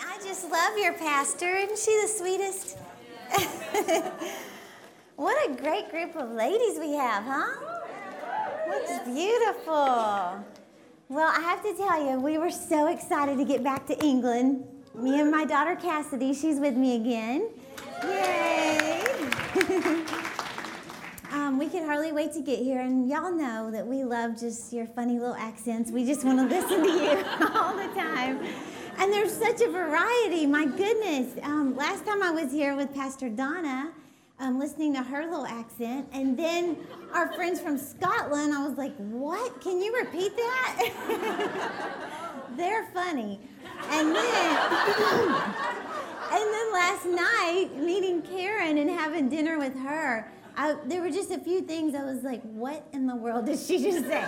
I just love your pastor. Isn't she the sweetest? what a great group of ladies we have, huh? Looks beautiful. Well, I have to tell you, we were so excited to get back to England. Me and my daughter Cassidy, she's with me again. Yay! um, we can hardly wait to get here, and y'all know that we love just your funny little accents. We just want to listen to you all the time. And there's such a variety, my goodness. Um, last time I was here with Pastor Donna, um, listening to her little accent, and then our friends from Scotland, I was like, what? Can you repeat that? They're funny. And then, and then last night, meeting Karen and having dinner with her, I, there were just a few things I was like, what in the world did she just say?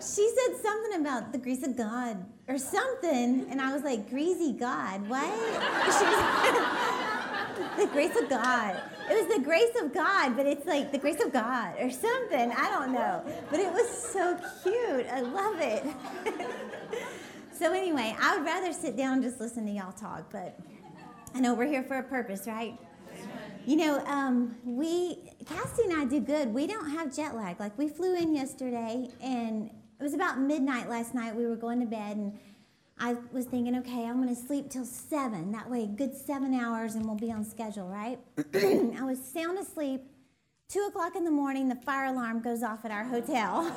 She said something about the grace of God or something, and I was like, greasy God, what? Was, the grace of God. It was the grace of God, but it's like the grace of God or something. I don't know. But it was so cute. I love it. so, anyway, I would rather sit down and just listen to y'all talk, but I know we're here for a purpose, right? You know, um, we, Cassie and I do good. We don't have jet lag. Like, we flew in yesterday, and it was about midnight last night. We were going to bed, and I was thinking, okay, I'm going to sleep till seven. That way, good seven hours, and we'll be on schedule, right? I was sound asleep. Two o'clock in the morning, the fire alarm goes off at our hotel.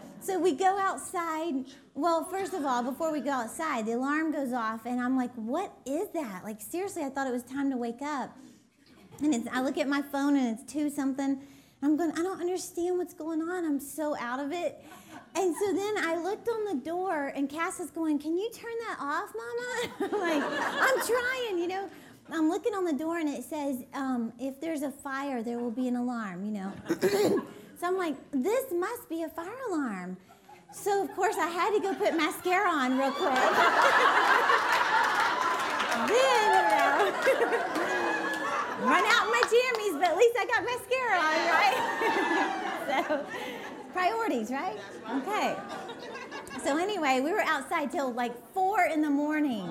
so we go outside. Well, first of all, before we go outside, the alarm goes off, and I'm like, what is that? Like, seriously, I thought it was time to wake up. And I look at my phone, and it's two something. I'm going, I don't understand what's going on. I'm so out of it. And so then I looked on the door, and Cass is going, Can you turn that off, Mama? like, I'm trying, you know. I'm looking on the door, and it says, um, If there's a fire, there will be an alarm, you know. so I'm like, This must be a fire alarm. So, of course, I had to go put mascara on real quick. then, you know, run out my at least I got mascara on, right? so, Priorities, right? Okay. So anyway, we were outside till like four in the morning.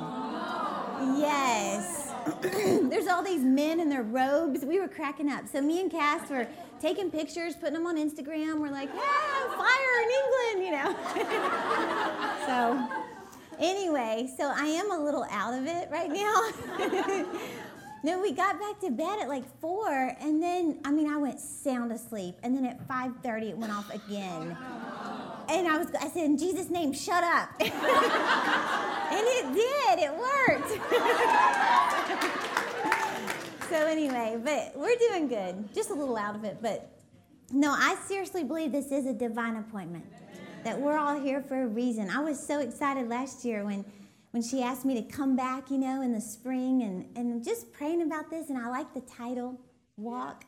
Yes. There's all these men in their robes. We were cracking up. So me and Cass were taking pictures, putting them on Instagram. We're like, yeah, fire in England, you know. so anyway, so I am a little out of it right now. No, we got back to bed at like four, and then I mean I went sound asleep, and then at five thirty it went off again. And I was I said, in Jesus' name, shut up. and it did, it worked. so anyway, but we're doing good. Just a little out of it, but no, I seriously believe this is a divine appointment. That we're all here for a reason. I was so excited last year when when she asked me to come back, you know, in the spring and, and just praying about this. And I like the title, Walk,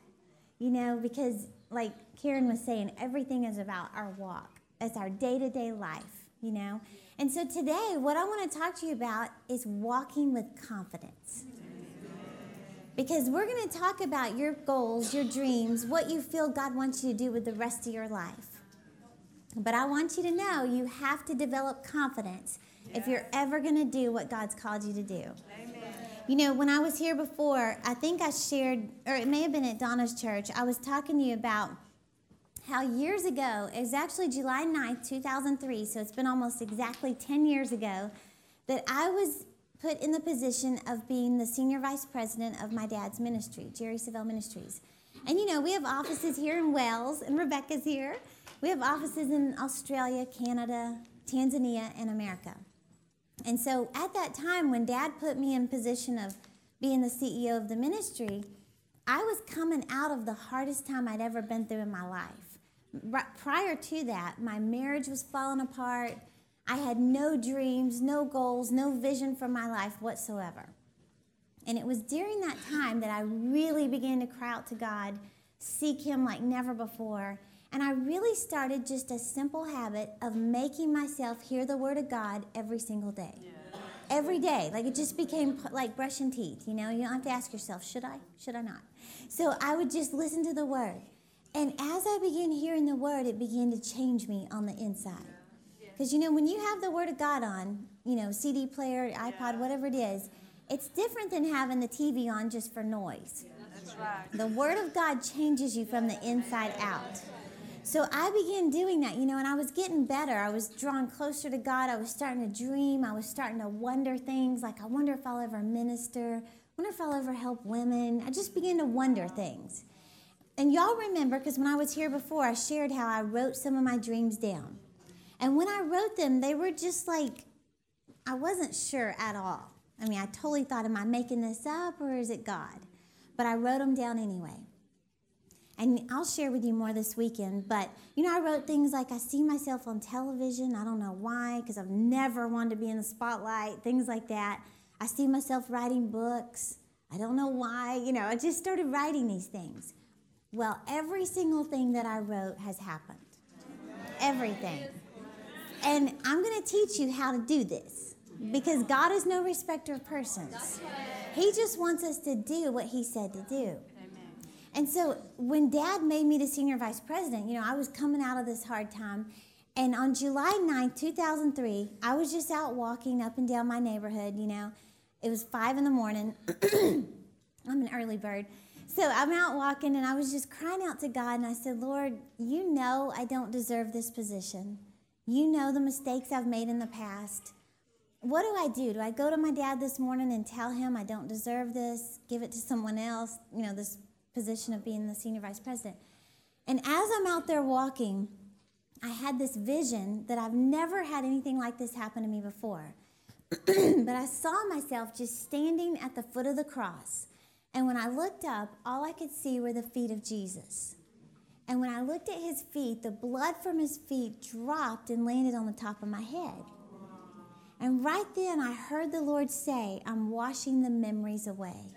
you know, because like Karen was saying, everything is about our walk. It's our day to day life, you know. And so today, what I want to talk to you about is walking with confidence. Because we're going to talk about your goals, your dreams, what you feel God wants you to do with the rest of your life. But I want you to know you have to develop confidence if you're ever going to do what God's called you to do. Amen. You know, when I was here before, I think I shared, or it may have been at Donna's church, I was talking to you about how years ago, it was actually July 9th, 2003, so it's been almost exactly 10 years ago, that I was put in the position of being the senior vice president of my dad's ministry, Jerry Savelle Ministries. And you know, we have offices here in Wales, and Rebecca's here. We have offices in Australia, Canada, Tanzania, and America. And so at that time, when dad put me in position of being the CEO of the ministry, I was coming out of the hardest time I'd ever been through in my life. Prior to that, my marriage was falling apart. I had no dreams, no goals, no vision for my life whatsoever. And it was during that time that I really began to cry out to God, seek Him like never before, and I really started just a simple habit of making myself hear the word of God every single day. Yeah. Every day. Like it just became like brushing teeth. You know, you don't have to ask yourself, should I? Should I not? So I would just listen to the word. And as I began hearing the word, it began to change me on the inside. Because you know, when you have the word of God on, you know, CD player, iPod, whatever it is, it's different than having the TV on just for noise. That's right. The Word of God changes you from the inside out. So I began doing that, you know, and I was getting better. I was drawing closer to God. I was starting to dream. I was starting to wonder things like, I wonder if I'll ever minister. I wonder if I'll ever help women. I just began to wonder things. And y'all remember, because when I was here before, I shared how I wrote some of my dreams down. And when I wrote them, they were just like, I wasn't sure at all. I mean, I totally thought, am I making this up or is it God? But I wrote them down anyway. And I'll share with you more this weekend. But, you know, I wrote things like I see myself on television. I don't know why, because I've never wanted to be in the spotlight, things like that. I see myself writing books. I don't know why. You know, I just started writing these things. Well, every single thing that I wrote has happened. Everything. And I'm going to teach you how to do this because God is no respecter of persons. He just wants us to do what He said to do. And so when dad made me the senior vice president, you know, I was coming out of this hard time. And on July 9, 2003, I was just out walking up and down my neighborhood, you know. It was five in the morning. I'm an early bird. So I'm out walking and I was just crying out to God and I said, Lord, you know I don't deserve this position. You know the mistakes I've made in the past. What do I do? Do I go to my dad this morning and tell him I don't deserve this, give it to someone else, you know, this position of being the senior vice president. And as I'm out there walking, I had this vision that I've never had anything like this happen to me before. but I saw myself just standing at the foot of the cross. And when I looked up, all I could see were the feet of Jesus. And when I looked at his feet, the blood from his feet dropped and landed on the top of my head. And right then, I heard the Lord say, I'm washing the memories away.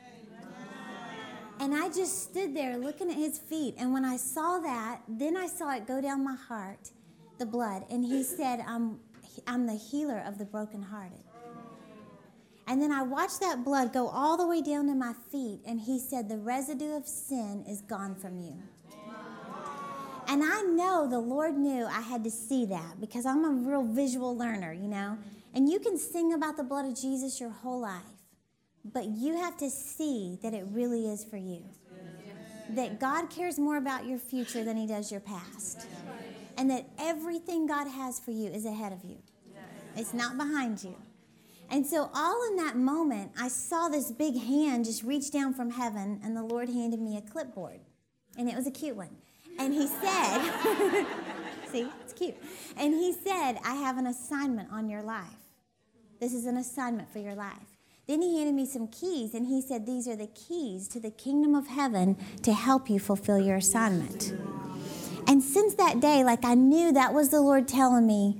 And I just stood there looking at his feet. And when I saw that, then I saw it go down my heart, the blood. And he said, I'm, I'm the healer of the brokenhearted. And then I watched that blood go all the way down to my feet. And he said, The residue of sin is gone from you. And I know the Lord knew I had to see that because I'm a real visual learner, you know. And you can sing about the blood of Jesus your whole life. But you have to see that it really is for you. That God cares more about your future than He does your past. And that everything God has for you is ahead of you, it's not behind you. And so, all in that moment, I saw this big hand just reach down from heaven, and the Lord handed me a clipboard. And it was a cute one. And He said, See, it's cute. And He said, I have an assignment on your life. This is an assignment for your life. Then he handed me some keys and he said, These are the keys to the kingdom of heaven to help you fulfill your assignment. And since that day, like I knew that was the Lord telling me,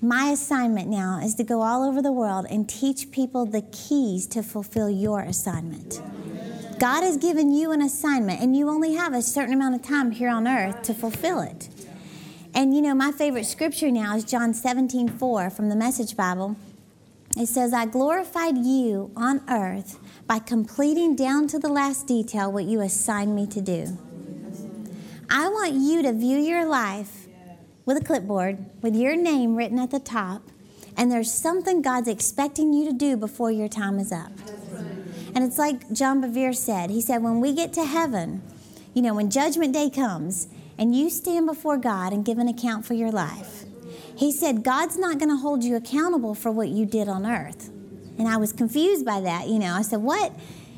my assignment now is to go all over the world and teach people the keys to fulfill your assignment. God has given you an assignment, and you only have a certain amount of time here on earth to fulfill it. And you know, my favorite scripture now is John 17 4 from the Message Bible. It says, I glorified you on earth by completing down to the last detail what you assigned me to do. I want you to view your life with a clipboard with your name written at the top, and there's something God's expecting you to do before your time is up. And it's like John Bevere said he said, when we get to heaven, you know, when judgment day comes, and you stand before God and give an account for your life, he said, God's not going to hold you accountable for what you did on earth. And I was confused by that. You know, I said, What?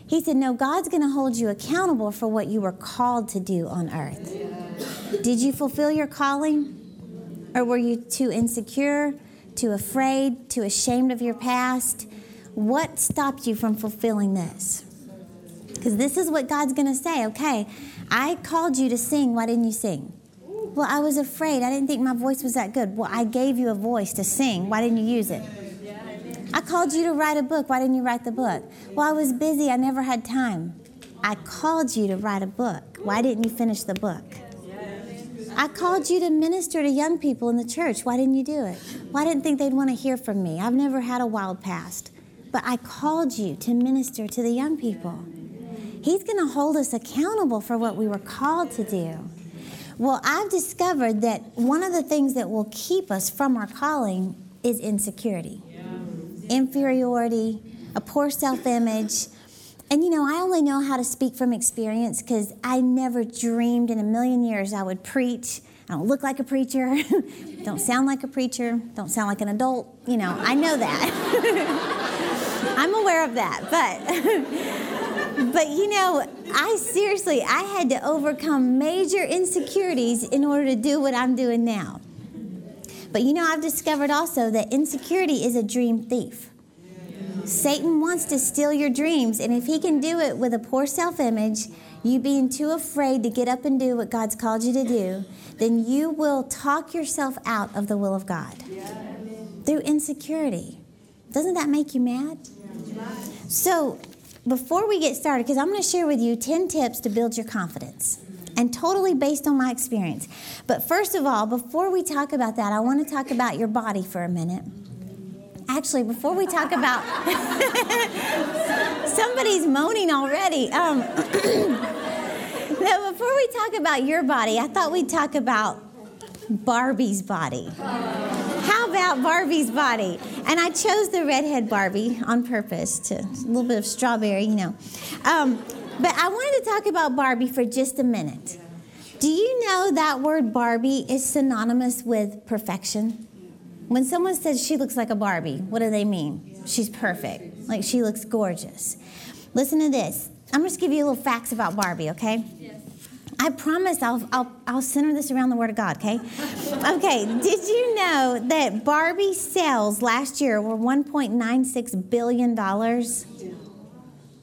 He said, No, God's going to hold you accountable for what you were called to do on earth. Did you fulfill your calling? Or were you too insecure, too afraid, too ashamed of your past? What stopped you from fulfilling this? Because this is what God's going to say okay, I called you to sing. Why didn't you sing? Well, I was afraid. I didn't think my voice was that good. Well, I gave you a voice to sing. Why didn't you use it? I called you to write a book. Why didn't you write the book? Well, I was busy. I never had time. I called you to write a book. Why didn't you finish the book? I called you to minister to young people in the church. Why didn't you do it? Well, I didn't think they'd want to hear from me. I've never had a wild past. But I called you to minister to the young people. He's going to hold us accountable for what we were called to do. Well, I've discovered that one of the things that will keep us from our calling is insecurity. inferiority, a poor self image. And you know, I only know how to speak from experience because I never dreamed in a million years I would preach. I don't look like a preacher, don't sound like a preacher, don't sound like an adult. You know, I know that. I'm aware of that. But, but you know, I seriously, I had to overcome major insecurities in order to do what I'm doing now. But you know, I've discovered also that insecurity is a dream thief. Satan wants to steal your dreams, and if he can do it with a poor self image, you being too afraid to get up and do what God's called you to do, then you will talk yourself out of the will of God through insecurity. Doesn't that make you mad? So, before we get started, because I'm going to share with you 10 tips to build your confidence and totally based on my experience. But first of all, before we talk about that, I want to talk about your body for a minute. Actually, before we talk about somebody's moaning already. Um, no, before we talk about your body, I thought we'd talk about Barbie's body. How about Barbie's body? And I chose the redhead Barbie on purpose to a little bit of strawberry, you know. Um, but I wanted to talk about Barbie for just a minute. Do you know that word Barbie is synonymous with perfection? When someone says she looks like a Barbie, what do they mean? She's perfect. Like she looks gorgeous. Listen to this. I'm just give you a little facts about Barbie, okay? I promise I'll, I'll, I'll center this around the Word of God, okay? okay, did you know that Barbie sales last year were $1.96 billion?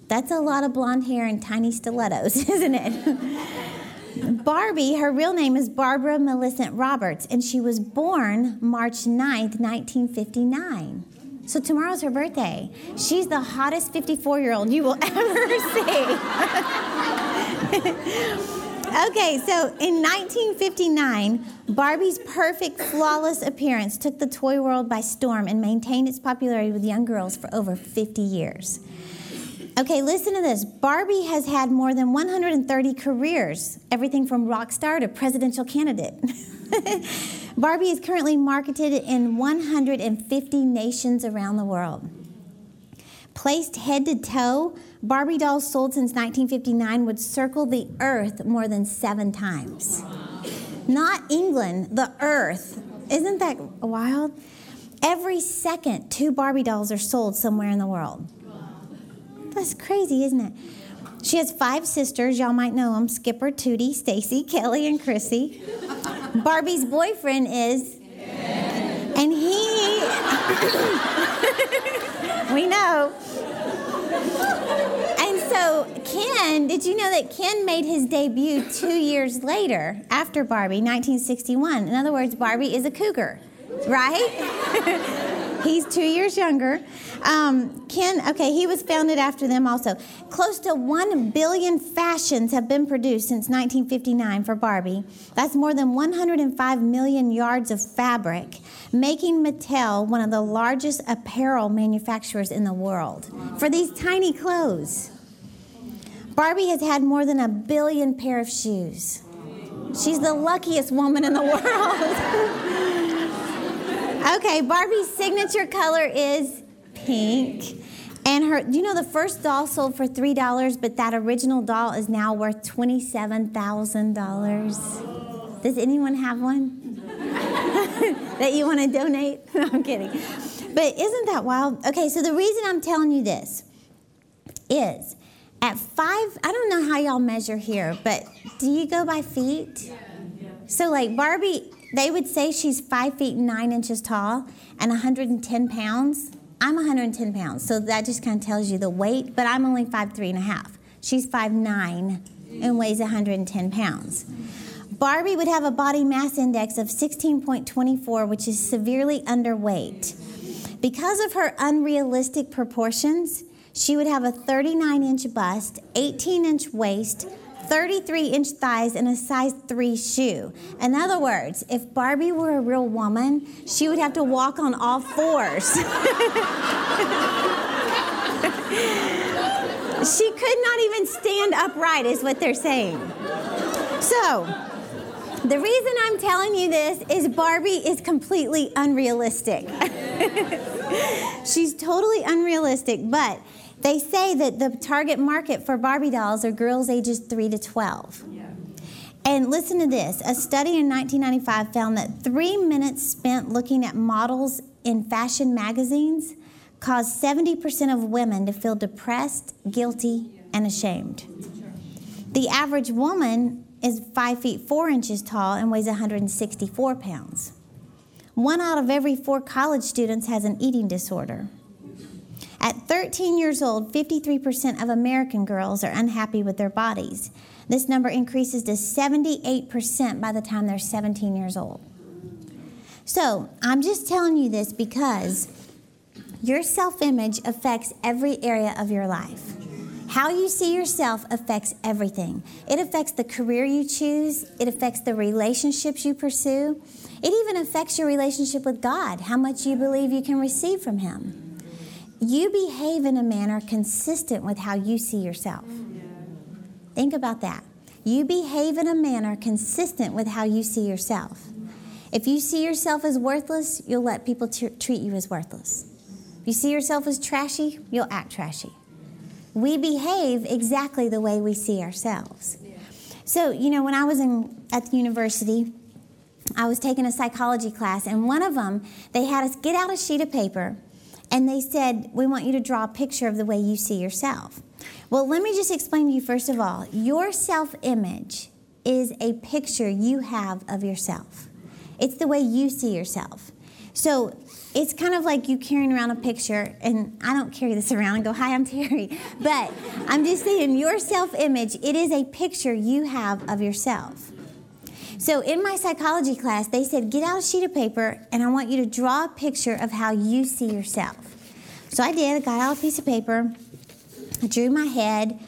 That's a lot of blonde hair and tiny stilettos, isn't it? Barbie, her real name is Barbara Millicent Roberts, and she was born March 9th, 1959. So tomorrow's her birthday. She's the hottest 54 year old you will ever see. Okay, so in 1959, Barbie's perfect, flawless appearance took the toy world by storm and maintained its popularity with young girls for over 50 years. Okay, listen to this. Barbie has had more than 130 careers, everything from rock star to presidential candidate. Barbie is currently marketed in 150 nations around the world. Placed head to toe, Barbie dolls sold since 1959 would circle the earth more than seven times. Not England, the earth. Isn't that wild? Every second, two Barbie dolls are sold somewhere in the world. That's crazy, isn't it? She has five sisters. Y'all might know them Skipper, Tutti, Stacie, Kelly, and Krissy. Barbie's boyfriend is. And he. we know. And so, Ken, did you know that Ken made his debut two years later after Barbie, 1961? In other words, Barbie is a cougar, right? He's two years younger. Um, Ken, okay, he was founded after them also. Close to 1 billion fashions have been produced since 1959 for Barbie. That's more than 105 million yards of fabric, making Mattel one of the largest apparel manufacturers in the world for these tiny clothes. Barbie has had more than a billion pair of shoes. She's the luckiest woman in the world. Okay, Barbie's signature color is pink. And her, do you know the first doll sold for $3, but that original doll is now worth $27,000? Does anyone have one that you want to donate? No, I'm kidding. But isn't that wild? Okay, so the reason I'm telling you this is at five, I don't know how y'all measure here, but do you go by feet? So, like Barbie, they would say she's five feet nine inches tall and 110 pounds. I'm 110 pounds, so that just kind of tells you the weight, but I'm only five three and a half. She's five nine and weighs 110 pounds. Barbie would have a body mass index of 16.24, which is severely underweight. Because of her unrealistic proportions, she would have a 39 inch bust, 18 inch waist, 33 inch thighs and a size 3 shoe. In other words, if Barbie were a real woman, she would have to walk on all fours. she could not even stand upright, is what they're saying. So, the reason I'm telling you this is Barbie is completely unrealistic. She's totally unrealistic, but they say that the target market for Barbie dolls are girls ages 3 to 12. Yeah. And listen to this a study in 1995 found that three minutes spent looking at models in fashion magazines caused 70% of women to feel depressed, guilty, and ashamed. The average woman is 5 feet 4 inches tall and weighs 164 pounds. One out of every four college students has an eating disorder. At 13 years old, 53% of American girls are unhappy with their bodies. This number increases to 78% by the time they're 17 years old. So, I'm just telling you this because your self image affects every area of your life. How you see yourself affects everything. It affects the career you choose, it affects the relationships you pursue, it even affects your relationship with God, how much you believe you can receive from Him. You behave in a manner consistent with how you see yourself. Think about that. You behave in a manner consistent with how you see yourself. If you see yourself as worthless, you'll let people t- treat you as worthless. If you see yourself as trashy, you'll act trashy. We behave exactly the way we see ourselves. So, you know, when I was in, at the university, I was taking a psychology class, and one of them, they had us get out a sheet of paper and they said, We want you to draw a picture of the way you see yourself. Well, let me just explain to you first of all your self image is a picture you have of yourself, it's the way you see yourself. So it's kind of like you carrying around a picture, and I don't carry this around and go, Hi, I'm Terry. But I'm just saying, your self image, it is a picture you have of yourself. So in my psychology class, they said, Get out a sheet of paper, and I want you to draw a picture of how you see yourself. So I did. I got out a piece of paper, I drew my head,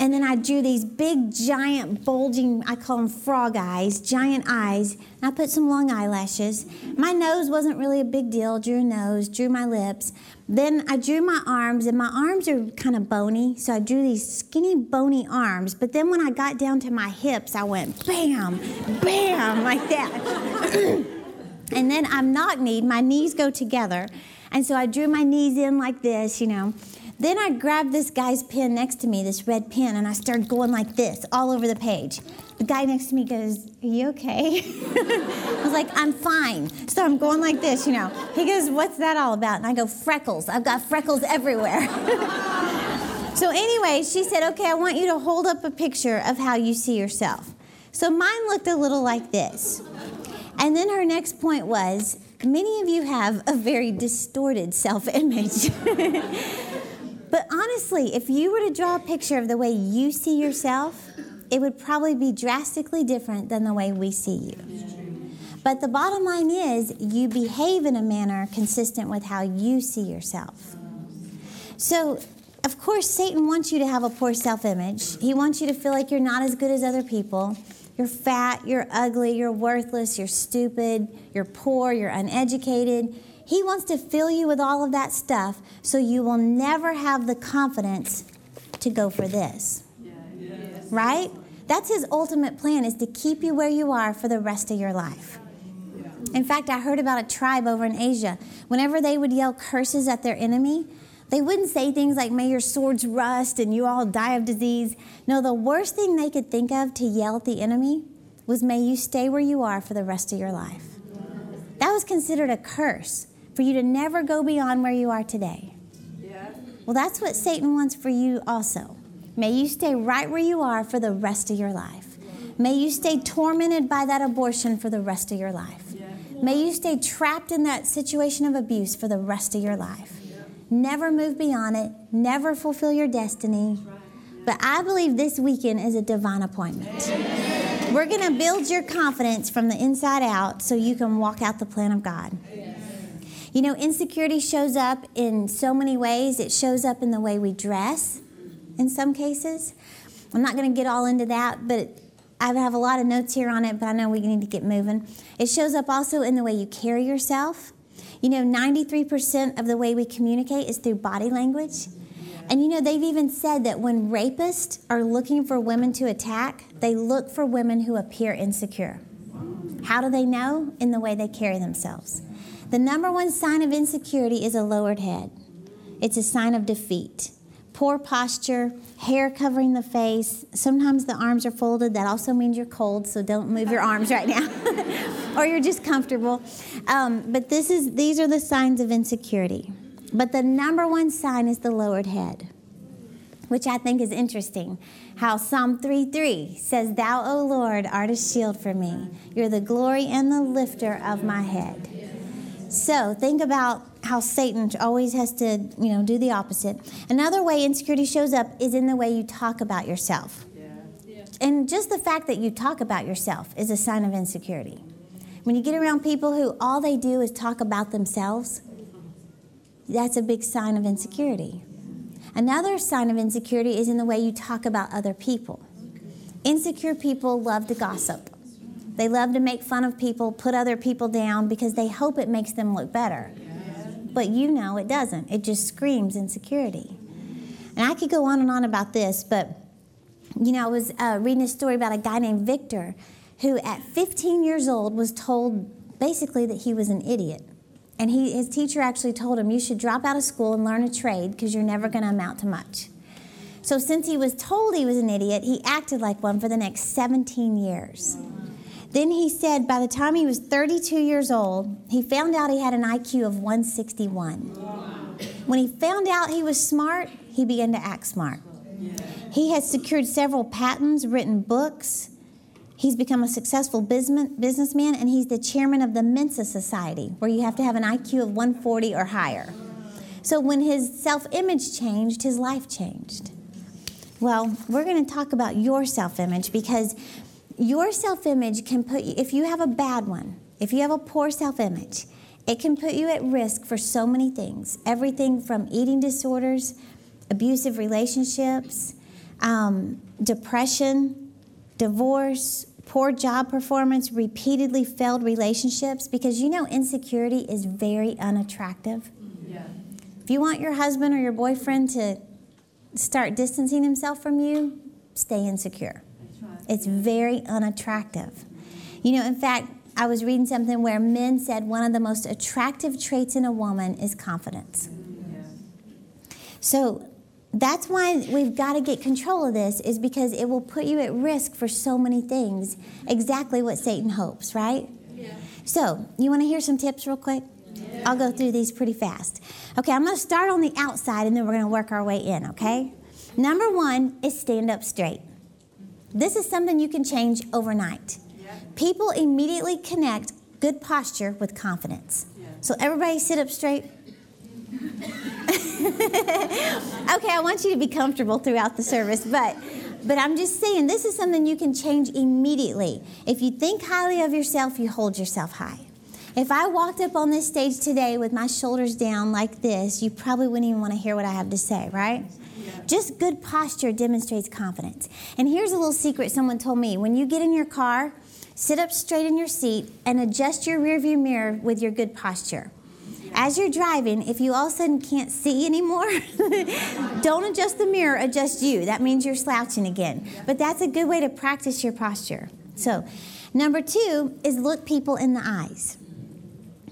and then I drew these big, giant, bulging, I call them frog eyes, giant eyes. And I put some long eyelashes. My nose wasn't really a big deal. Drew a nose, drew my lips. Then I drew my arms, and my arms are kind of bony. So I drew these skinny, bony arms. But then when I got down to my hips, I went bam, bam, like that. and then I'm knock kneed, my knees go together. And so I drew my knees in like this, you know. Then I grabbed this guy's pen next to me, this red pen, and I started going like this all over the page. The guy next to me goes, Are you okay? I was like, I'm fine. So I'm going like this, you know. He goes, What's that all about? And I go, Freckles. I've got freckles everywhere. so, anyway, she said, Okay, I want you to hold up a picture of how you see yourself. So mine looked a little like this. And then her next point was, Many of you have a very distorted self image. But honestly, if you were to draw a picture of the way you see yourself, it would probably be drastically different than the way we see you. But the bottom line is, you behave in a manner consistent with how you see yourself. So, of course, Satan wants you to have a poor self image. He wants you to feel like you're not as good as other people. You're fat, you're ugly, you're worthless, you're stupid, you're poor, you're uneducated. He wants to fill you with all of that stuff so you will never have the confidence to go for this. Right? That's his ultimate plan is to keep you where you are for the rest of your life. In fact, I heard about a tribe over in Asia. Whenever they would yell curses at their enemy, they wouldn't say things like, may your swords rust and you all die of disease. No, the worst thing they could think of to yell at the enemy was, may you stay where you are for the rest of your life. That was considered a curse for you to never go beyond where you are today. Yeah. Well, that's what Satan wants for you also. May you stay right where you are for the rest of your life. May you stay tormented by that abortion for the rest of your life. Yeah. May you stay trapped in that situation of abuse for the rest of your life. Yeah. Never move beyond it, never fulfill your destiny. But I believe this weekend is a divine appointment. We're going to build your confidence from the inside out so you can walk out the plan of God. You know, insecurity shows up in so many ways. It shows up in the way we dress in some cases. I'm not going to get all into that, but I have a lot of notes here on it, but I know we need to get moving. It shows up also in the way you carry yourself. You know, 93% of the way we communicate is through body language. And you know, they've even said that when rapists are looking for women to attack, they look for women who appear insecure. How do they know? In the way they carry themselves. The number one sign of insecurity is a lowered head. It's a sign of defeat. Poor posture, hair covering the face. Sometimes the arms are folded. That also means you're cold, so don't move your arms right now. or you're just comfortable. Um, but this is these are the signs of insecurity. But the number one sign is the lowered head, which I think is interesting. How Psalm 3:3 says, Thou, O Lord, art a shield for me. You're the glory and the lifter of my head. So think about how Satan always has to, you know, do the opposite. Another way insecurity shows up is in the way you talk about yourself. And just the fact that you talk about yourself is a sign of insecurity. When you get around people who all they do is talk about themselves, that's a big sign of insecurity. Another sign of insecurity is in the way you talk about other people. Insecure people love to gossip. They love to make fun of people, put other people down because they hope it makes them look better. But you know it doesn't. It just screams insecurity. And I could go on and on about this, but you know, I was uh, reading a story about a guy named Victor who, at 15 years old, was told basically that he was an idiot. And he, his teacher actually told him, You should drop out of school and learn a trade because you're never going to amount to much. So, since he was told he was an idiot, he acted like one for the next 17 years. Then he said by the time he was 32 years old, he found out he had an IQ of 161. When he found out he was smart, he began to act smart. He has secured several patents, written books, He's become a successful businessman, and he's the chairman of the Mensa Society, where you have to have an IQ of 140 or higher. So when his self image changed, his life changed. Well, we're going to talk about your self image because your self image can put you, if you have a bad one, if you have a poor self image, it can put you at risk for so many things everything from eating disorders, abusive relationships, um, depression, divorce, poor job performance, repeatedly failed relationships, because you know insecurity is very unattractive. Yeah. If you want your husband or your boyfriend to start distancing himself from you, stay insecure. It's very unattractive. You know, in fact, I was reading something where men said one of the most attractive traits in a woman is confidence. So that's why we've got to get control of this is because it will put you at risk for so many things exactly what satan hopes right yeah. so you want to hear some tips real quick yeah. i'll go through these pretty fast okay i'm going to start on the outside and then we're going to work our way in okay number one is stand up straight this is something you can change overnight yeah. people immediately connect good posture with confidence so everybody sit up straight okay, I want you to be comfortable throughout the service, but but I'm just saying this is something you can change immediately. If you think highly of yourself, you hold yourself high. If I walked up on this stage today with my shoulders down like this, you probably wouldn't even want to hear what I have to say, right? Just good posture demonstrates confidence. And here's a little secret someone told me. When you get in your car, sit up straight in your seat and adjust your rearview mirror with your good posture. As you're driving, if you all of a sudden can't see anymore, don't adjust the mirror, adjust you. That means you're slouching again. But that's a good way to practice your posture. So, number two is look people in the eyes.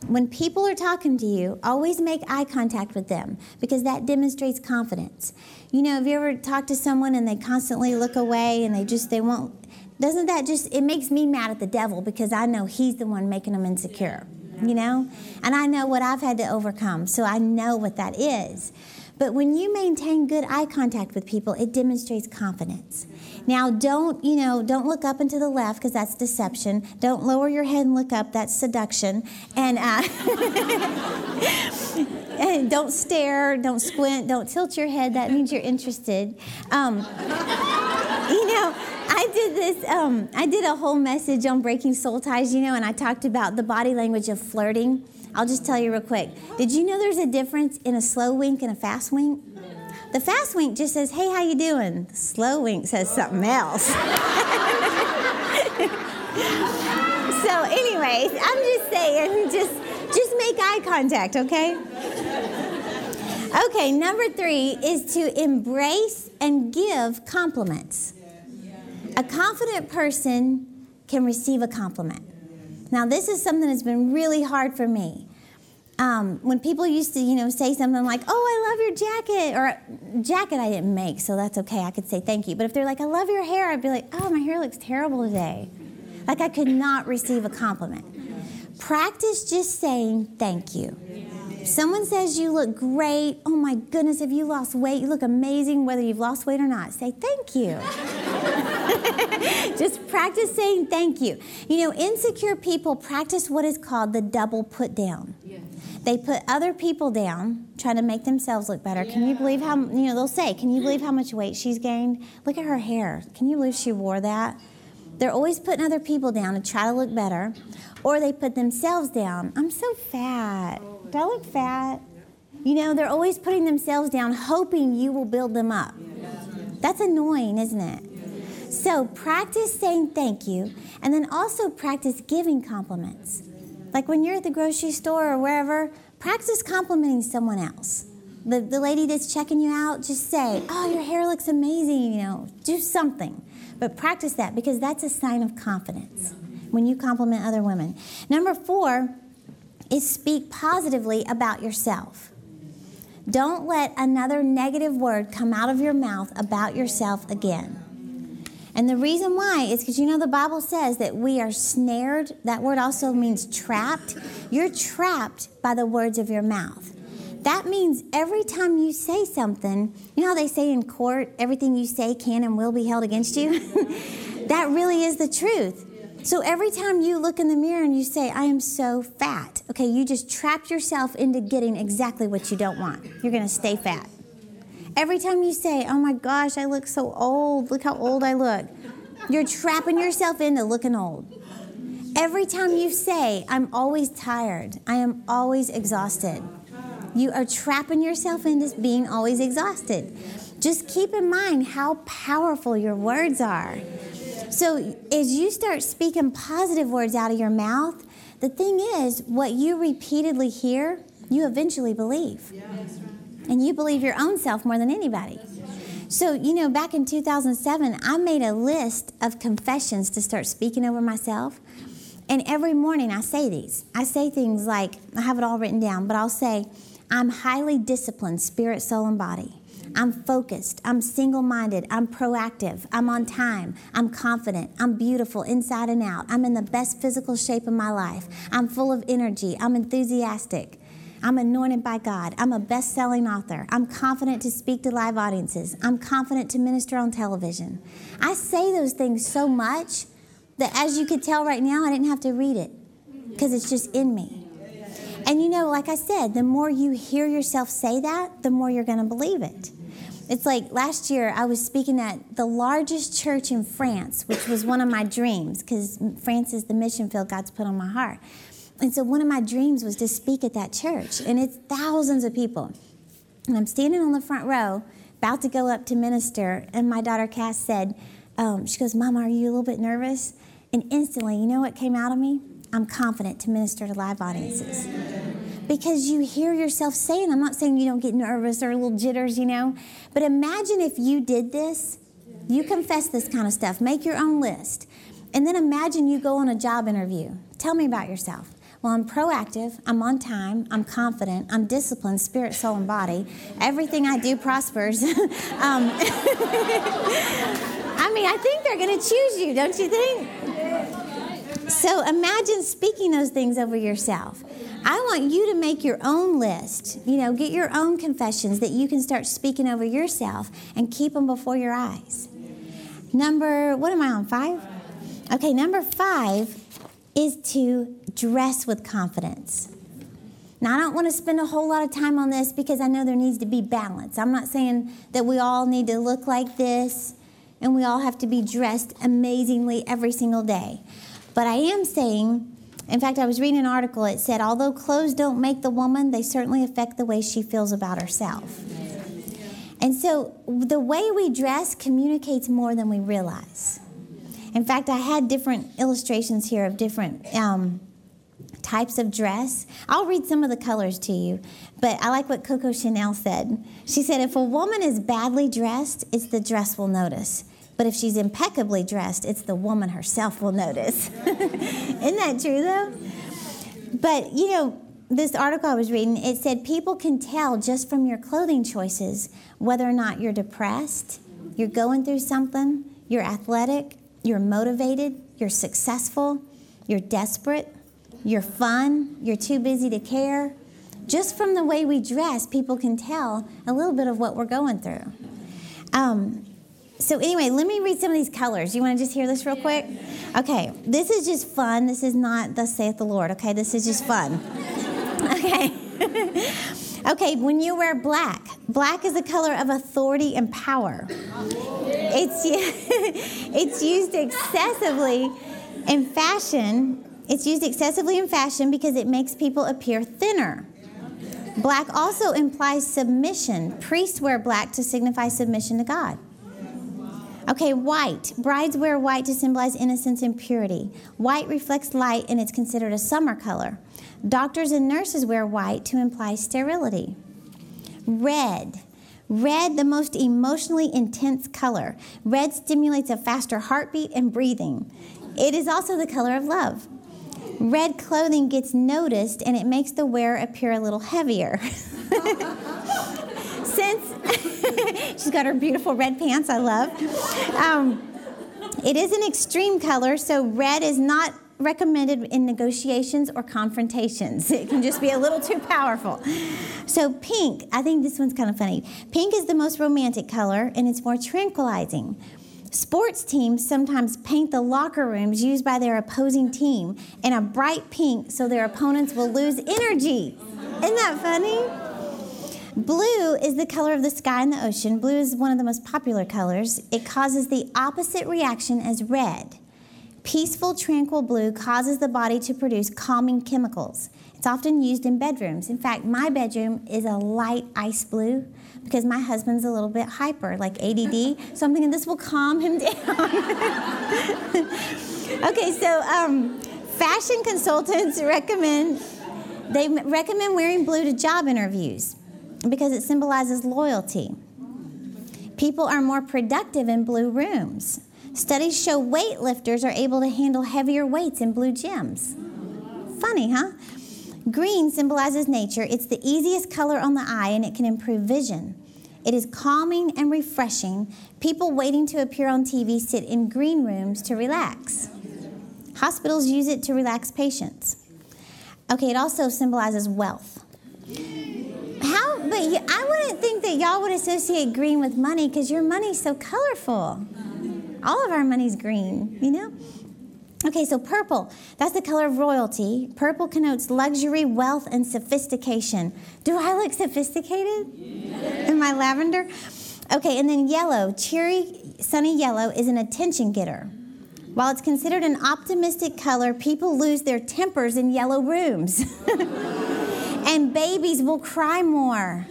When people are talking to you, always make eye contact with them because that demonstrates confidence. You know, have you ever talked to someone and they constantly look away and they just, they won't, doesn't that just, it makes me mad at the devil because I know he's the one making them insecure you know? And I know what I've had to overcome, so I know what that is. But when you maintain good eye contact with people, it demonstrates confidence. Now, don't, you know, don't look up and to the left because that's deception. Don't lower your head and look up, that's seduction. And, uh, and don't stare, don't squint, don't tilt your head, that means you're interested. Um, you know, I did this, um, I did a whole message on breaking soul ties, you know, and I talked about the body language of flirting. I'll just tell you real quick. Did you know there's a difference in a slow wink and a fast wink? The fast wink just says, hey, how you doing? The slow wink says something else. so anyways, I'm just saying, just, just make eye contact, okay? Okay, number three is to embrace and give compliments. A confident person can receive a compliment. Now, this is something that's been really hard for me. Um, when people used to, you know, say something like, "Oh, I love your jacket," or jacket I didn't make, so that's okay. I could say thank you. But if they're like, "I love your hair," I'd be like, "Oh, my hair looks terrible today." Like I could not receive a compliment. Practice just saying thank you. Someone says you look great. Oh my goodness, if you lost weight, you look amazing, whether you've lost weight or not. Say thank you. Just practice saying thank you. You know, insecure people practice what is called the double put down. They put other people down, trying to make themselves look better. Yeah. Can you believe how, you know, they'll say, Can you believe how much weight she's gained? Look at her hair. Can you believe she wore that? They're always putting other people down to try to look better, or they put themselves down. I'm so fat. Do I look fat? You know, they're always putting themselves down, hoping you will build them up. That's annoying, isn't it? So practice saying thank you, and then also practice giving compliments. Like when you're at the grocery store or wherever, practice complimenting someone else. The, the lady that's checking you out, just say, Oh, your hair looks amazing, you know, do something. But practice that because that's a sign of confidence when you compliment other women. Number four is speak positively about yourself. Don't let another negative word come out of your mouth about yourself again. And the reason why is because you know the Bible says that we are snared. That word also means trapped. You're trapped by the words of your mouth. That means every time you say something, you know how they say in court, everything you say can and will be held against you? that really is the truth. So every time you look in the mirror and you say, I am so fat, okay, you just trapped yourself into getting exactly what you don't want. You're gonna stay fat. Every time you say, oh my gosh, I look so old, look how old I look, you're trapping yourself into looking old. Every time you say, I'm always tired, I am always exhausted, you are trapping yourself into being always exhausted. Just keep in mind how powerful your words are. So, as you start speaking positive words out of your mouth, the thing is, what you repeatedly hear, you eventually believe. Yeah, and you believe your own self more than anybody. So, you know, back in 2007, I made a list of confessions to start speaking over myself. And every morning I say these. I say things like, I have it all written down, but I'll say, I'm highly disciplined, spirit, soul, and body. I'm focused. I'm single minded. I'm proactive. I'm on time. I'm confident. I'm beautiful inside and out. I'm in the best physical shape of my life. I'm full of energy. I'm enthusiastic. I'm anointed by God. I'm a best selling author. I'm confident to speak to live audiences. I'm confident to minister on television. I say those things so much that, as you could tell right now, I didn't have to read it because it's just in me. And you know, like I said, the more you hear yourself say that, the more you're going to believe it. It's like last year I was speaking at the largest church in France, which was one of my dreams because France is the mission field God's put on my heart. And so one of my dreams was to speak at that church, and it's thousands of people. And I'm standing on the front row, about to go up to minister, and my daughter Cass said, um, she goes, Mama, are you a little bit nervous? And instantly, you know what came out of me? I'm confident to minister to live audiences. Because you hear yourself saying, I'm not saying you don't get nervous or little jitters, you know, but imagine if you did this, you confess this kind of stuff, make your own list, and then imagine you go on a job interview. Tell me about yourself. Well, I'm proactive, I'm on time, I'm confident, I'm disciplined, spirit, soul, and body. Everything I do prospers. um, I mean, I think they're going to choose you, don't you think? So imagine speaking those things over yourself. I want you to make your own list, you know, get your own confessions that you can start speaking over yourself and keep them before your eyes. Number, what am I on? Five? Okay, number five is to dress with confidence. Now, I don't want to spend a whole lot of time on this because I know there needs to be balance. I'm not saying that we all need to look like this and we all have to be dressed amazingly every single day. But I am saying, in fact, I was reading an article, it said, although clothes don't make the woman, they certainly affect the way she feels about herself. And so the way we dress communicates more than we realize. In fact, I had different illustrations here of different um, types of dress. I'll read some of the colors to you, but I like what Coco Chanel said. She said, If a woman is badly dressed, it's the dress will notice. But if she's impeccably dressed, it's the woman herself will notice. Isn't that true, though? But, you know, this article I was reading, it said people can tell just from your clothing choices whether or not you're depressed, you're going through something, you're athletic, you're motivated, you're successful, you're desperate, you're fun, you're too busy to care. Just from the way we dress, people can tell a little bit of what we're going through. Um, so, anyway, let me read some of these colors. You want to just hear this real quick? Okay, this is just fun. This is not thus saith the Lord, okay? This is just fun. Okay. okay, when you wear black, black is the color of authority and power. It's, it's used excessively in fashion. It's used excessively in fashion because it makes people appear thinner. Black also implies submission. Priests wear black to signify submission to God. Okay, white. Brides wear white to symbolize innocence and purity. White reflects light and it's considered a summer color. Doctors and nurses wear white to imply sterility. Red. Red, the most emotionally intense color. Red stimulates a faster heartbeat and breathing. It is also the color of love. Red clothing gets noticed and it makes the wearer appear a little heavier. Since she's got her beautiful red pants, I love. Um, it is an extreme color, so red is not recommended in negotiations or confrontations. It can just be a little too powerful. So, pink, I think this one's kind of funny. Pink is the most romantic color and it's more tranquilizing. Sports teams sometimes paint the locker rooms used by their opposing team in a bright pink so their opponents will lose energy. Isn't that funny? Blue is the color of the sky and the ocean. Blue is one of the most popular colors. It causes the opposite reaction as red. Peaceful, tranquil blue causes the body to produce calming chemicals. It's often used in bedrooms. In fact, my bedroom is a light ice blue because my husband's a little bit hyper, like ADD. So I'm thinking this will calm him down. okay, so um, fashion consultants recommend they recommend wearing blue to job interviews because it symbolizes loyalty. People are more productive in blue rooms. Studies show weightlifters are able to handle heavier weights in blue gyms. Funny, huh? Green symbolizes nature. It's the easiest color on the eye and it can improve vision. It is calming and refreshing. People waiting to appear on TV sit in green rooms to relax. Hospitals use it to relax patients. Okay, it also symbolizes wealth. How, but I wouldn't think that y'all would associate green with money because your money's so colorful. All of our money's green, you know? Okay, so purple, that's the color of royalty. Purple connotes luxury, wealth, and sophistication. Do I look sophisticated yeah. in my lavender? Okay, and then yellow, cheery, sunny yellow is an attention getter. While it's considered an optimistic color, people lose their tempers in yellow rooms. and babies will cry more.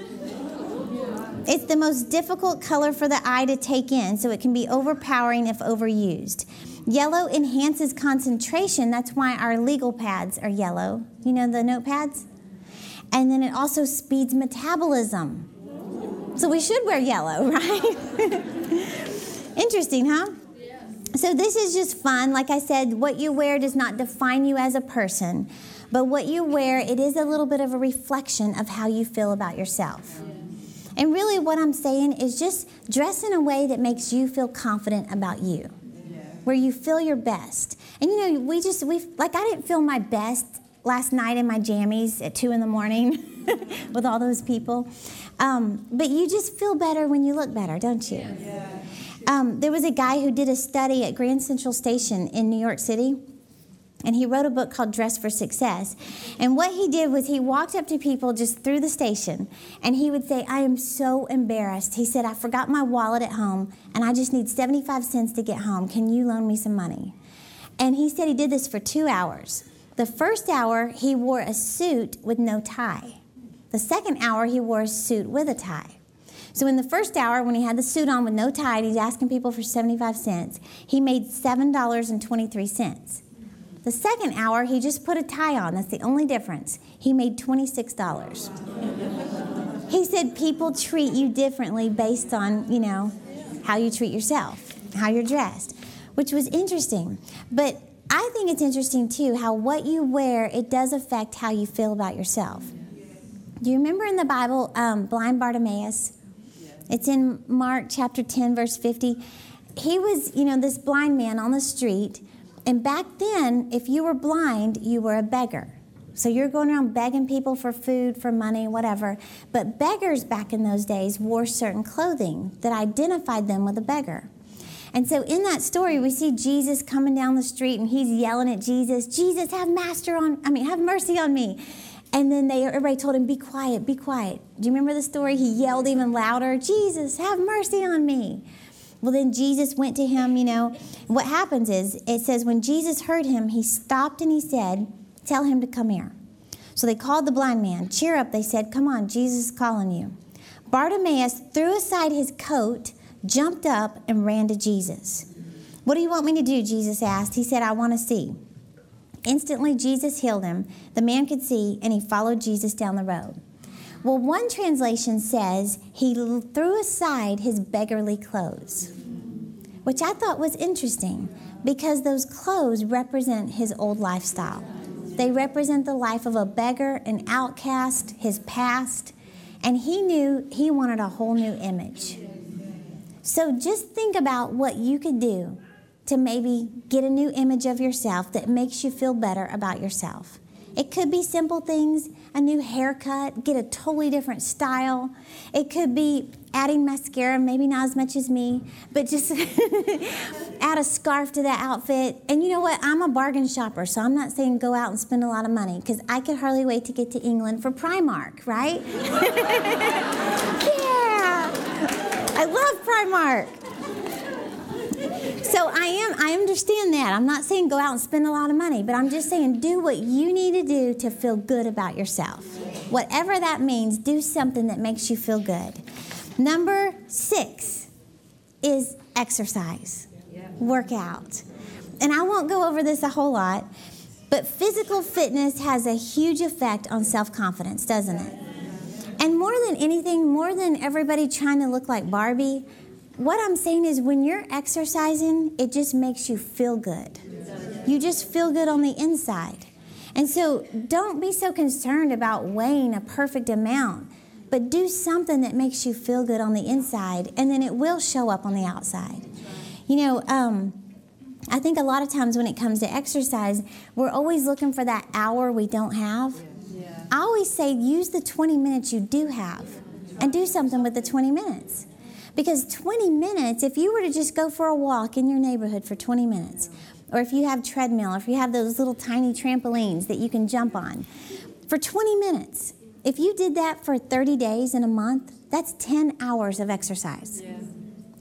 It's the most difficult color for the eye to take in, so it can be overpowering if overused. Yellow enhances concentration. That's why our legal pads are yellow. You know the notepads? And then it also speeds metabolism. So we should wear yellow, right? Interesting, huh? So this is just fun. Like I said, what you wear does not define you as a person, but what you wear, it is a little bit of a reflection of how you feel about yourself. And really, what I'm saying is just dress in a way that makes you feel confident about you, where you feel your best. And you know, we just, we like, I didn't feel my best last night in my jammies at two in the morning with all those people. Um, but you just feel better when you look better, don't you? Um, there was a guy who did a study at Grand Central Station in New York City and he wrote a book called Dress for Success. And what he did was he walked up to people just through the station and he would say, I am so embarrassed. He said, I forgot my wallet at home and I just need 75 cents to get home. Can you loan me some money? And he said he did this for two hours. The first hour, he wore a suit with no tie. The second hour, he wore a suit with a tie. So in the first hour, when he had the suit on with no tie, he's asking people for 75 cents, he made $7.23. The second hour, he just put a tie on. That's the only difference. He made $26. he said people treat you differently based on, you know, how you treat yourself, how you're dressed, which was interesting. But I think it's interesting too how what you wear it does affect how you feel about yourself. Do you remember in the Bible um, blind Bartimaeus? It's in Mark chapter 10, verse 50. He was, you know, this blind man on the street. And back then, if you were blind, you were a beggar. So you're going around begging people for food, for money, whatever. But beggars back in those days wore certain clothing that identified them with a beggar. And so in that story, we see Jesus coming down the street and he's yelling at Jesus, Jesus, have master on, I mean, have mercy on me. And then they everybody told him, Be quiet, be quiet. Do you remember the story? He yelled even louder, Jesus, have mercy on me. Well, then Jesus went to him, you know. What happens is, it says, when Jesus heard him, he stopped and he said, Tell him to come here. So they called the blind man. Cheer up, they said, Come on, Jesus is calling you. Bartimaeus threw aside his coat, jumped up, and ran to Jesus. What do you want me to do? Jesus asked. He said, I want to see. Instantly, Jesus healed him. The man could see, and he followed Jesus down the road. Well, one translation says he threw aside his beggarly clothes, which I thought was interesting because those clothes represent his old lifestyle. They represent the life of a beggar, an outcast, his past, and he knew he wanted a whole new image. So just think about what you could do to maybe get a new image of yourself that makes you feel better about yourself. It could be simple things, a new haircut, get a totally different style. It could be adding mascara, maybe not as much as me, but just add a scarf to that outfit. And you know what? I'm a bargain shopper, so I'm not saying go out and spend a lot of money because I could hardly wait to get to England for Primark, right? yeah! I love Primark. So I am I understand that. I'm not saying go out and spend a lot of money, but I'm just saying do what you need to do to feel good about yourself. Whatever that means, do something that makes you feel good. Number 6 is exercise. Workout. And I won't go over this a whole lot, but physical fitness has a huge effect on self-confidence, doesn't it? And more than anything, more than everybody trying to look like Barbie, what I'm saying is when you're exercising, it just makes you feel good. You just feel good on the inside. And so don't be so concerned about weighing a perfect amount, but do something that makes you feel good on the inside, and then it will show up on the outside. You know, um, I think a lot of times when it comes to exercise, we're always looking for that hour we don't have. I always say use the 20 minutes you do have and do something with the 20 minutes. Because 20 minutes, if you were to just go for a walk in your neighborhood for 20 minutes, or if you have treadmill, or if you have those little tiny trampolines that you can jump on, for 20 minutes, if you did that for 30 days in a month, that's 10 hours of exercise. Yeah.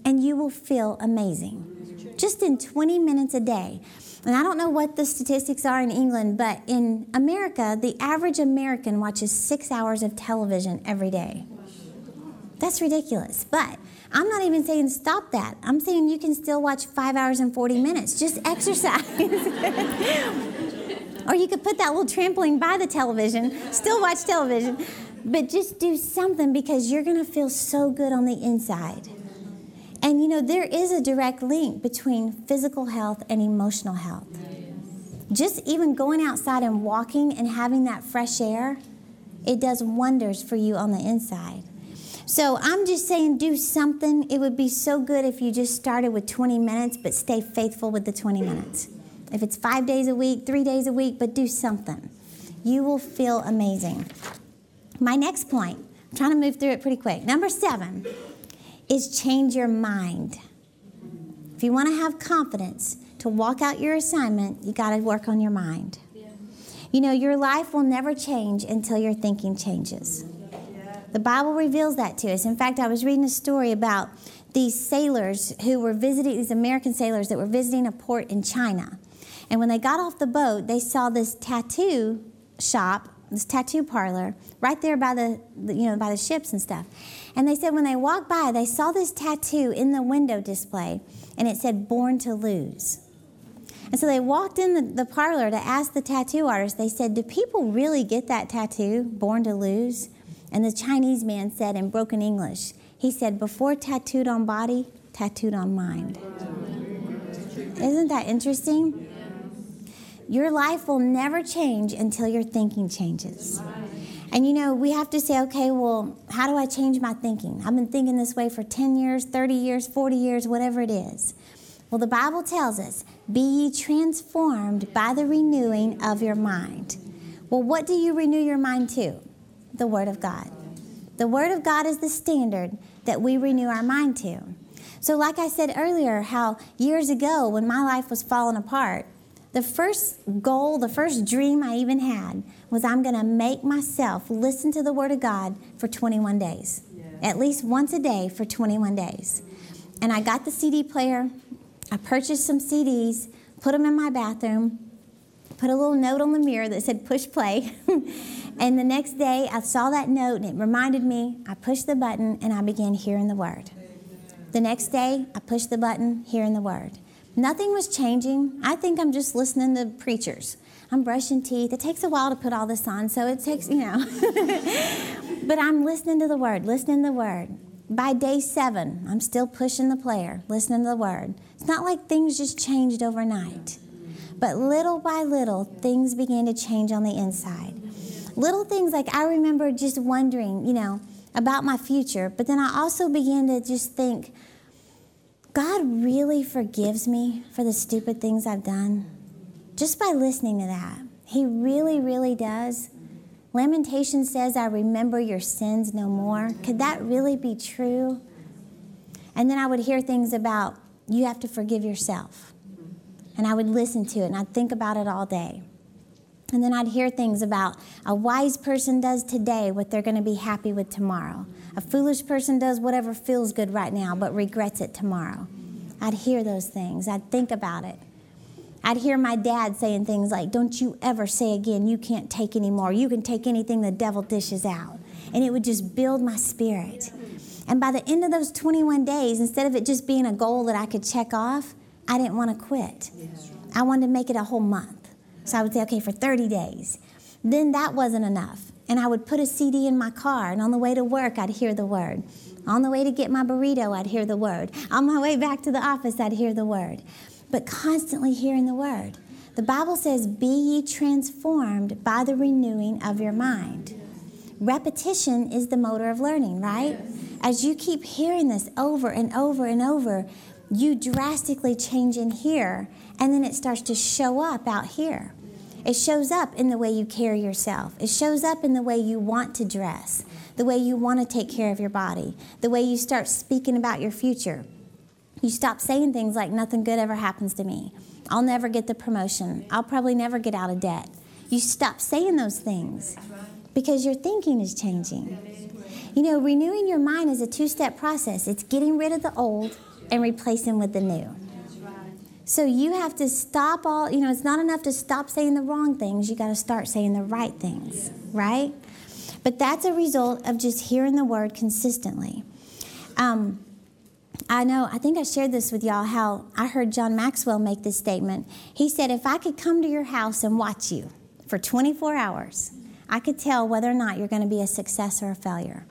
And you will feel amazing. Just in 20 minutes a day. And I don't know what the statistics are in England, but in America, the average American watches six hours of television every day. That's ridiculous. But I'm not even saying stop that. I'm saying you can still watch five hours and 40 minutes. Just exercise. or you could put that little trampoline by the television, still watch television, but just do something because you're going to feel so good on the inside. And you know, there is a direct link between physical health and emotional health. Just even going outside and walking and having that fresh air, it does wonders for you on the inside. So I'm just saying, do something. It would be so good if you just started with 20 minutes, but stay faithful with the 20 minutes. If it's five days a week, three days a week, but do something. You will feel amazing. My next point, I'm trying to move through it pretty quick. Number seven is change your mind. If you want to have confidence to walk out your assignment, you got to work on your mind. You know, your life will never change until your thinking changes. The Bible reveals that to us. In fact, I was reading a story about these sailors who were visiting, these American sailors that were visiting a port in China. And when they got off the boat, they saw this tattoo shop, this tattoo parlor, right there by the, you know, by the ships and stuff. And they said when they walked by, they saw this tattoo in the window display, and it said "Born to Lose." And so they walked in the, the parlor to ask the tattoo artist. They said, "Do people really get that tattoo, Born to Lose?" And the Chinese man said in broken English, he said, before tattooed on body, tattooed on mind. Isn't that interesting? Your life will never change until your thinking changes. And you know, we have to say, okay, well, how do I change my thinking? I've been thinking this way for 10 years, 30 years, 40 years, whatever it is. Well, the Bible tells us, be ye transformed by the renewing of your mind. Well, what do you renew your mind to? The Word of God. The Word of God is the standard that we renew our mind to. So, like I said earlier, how years ago when my life was falling apart, the first goal, the first dream I even had was I'm going to make myself listen to the Word of God for 21 days, at least once a day for 21 days. And I got the CD player, I purchased some CDs, put them in my bathroom, put a little note on the mirror that said push play. and the next day I saw that note and it reminded me, I pushed the button and I began hearing the Word. The next day I pushed the button, hearing the Word. Nothing was changing. I think I'm just listening to preachers. I'm brushing teeth. It takes a while to put all this on, so it takes, you know. but I'm listening to the word, listening to the word. By day seven, I'm still pushing the player, listening to the word. It's not like things just changed overnight. But little by little, things began to change on the inside. Little things like I remember just wondering, you know, about my future, but then I also began to just think, God really forgives me for the stupid things I've done? Just by listening to that. He really, really does. Lamentation says, I remember your sins no more. Could that really be true? And then I would hear things about, you have to forgive yourself. And I would listen to it and I'd think about it all day. And then I'd hear things about a wise person does today what they're going to be happy with tomorrow. A foolish person does whatever feels good right now but regrets it tomorrow. I'd hear those things. I'd think about it. I'd hear my dad saying things like, Don't you ever say again, you can't take anymore. You can take anything the devil dishes out. And it would just build my spirit. And by the end of those 21 days, instead of it just being a goal that I could check off, I didn't want to quit. I wanted to make it a whole month. So I would say, okay, for 30 days. Then that wasn't enough. And I would put a CD in my car, and on the way to work, I'd hear the word. On the way to get my burrito, I'd hear the word. On my way back to the office, I'd hear the word. But constantly hearing the word. The Bible says, Be ye transformed by the renewing of your mind. Repetition is the motor of learning, right? As you keep hearing this over and over and over, you drastically change in here, and then it starts to show up out here. It shows up in the way you carry yourself. It shows up in the way you want to dress, the way you want to take care of your body, the way you start speaking about your future. You stop saying things like, nothing good ever happens to me. I'll never get the promotion. I'll probably never get out of debt. You stop saying those things because your thinking is changing. You know, renewing your mind is a two step process it's getting rid of the old and replace them with the new. So you have to stop all, you know, it's not enough to stop saying the wrong things. You got to start saying the right things, right? But that's a result of just hearing the word consistently. Um, I know, I think I shared this with y'all how I heard John Maxwell make this statement. He said, If I could come to your house and watch you for 24 hours, I could tell whether or not you're going to be a success or a failure.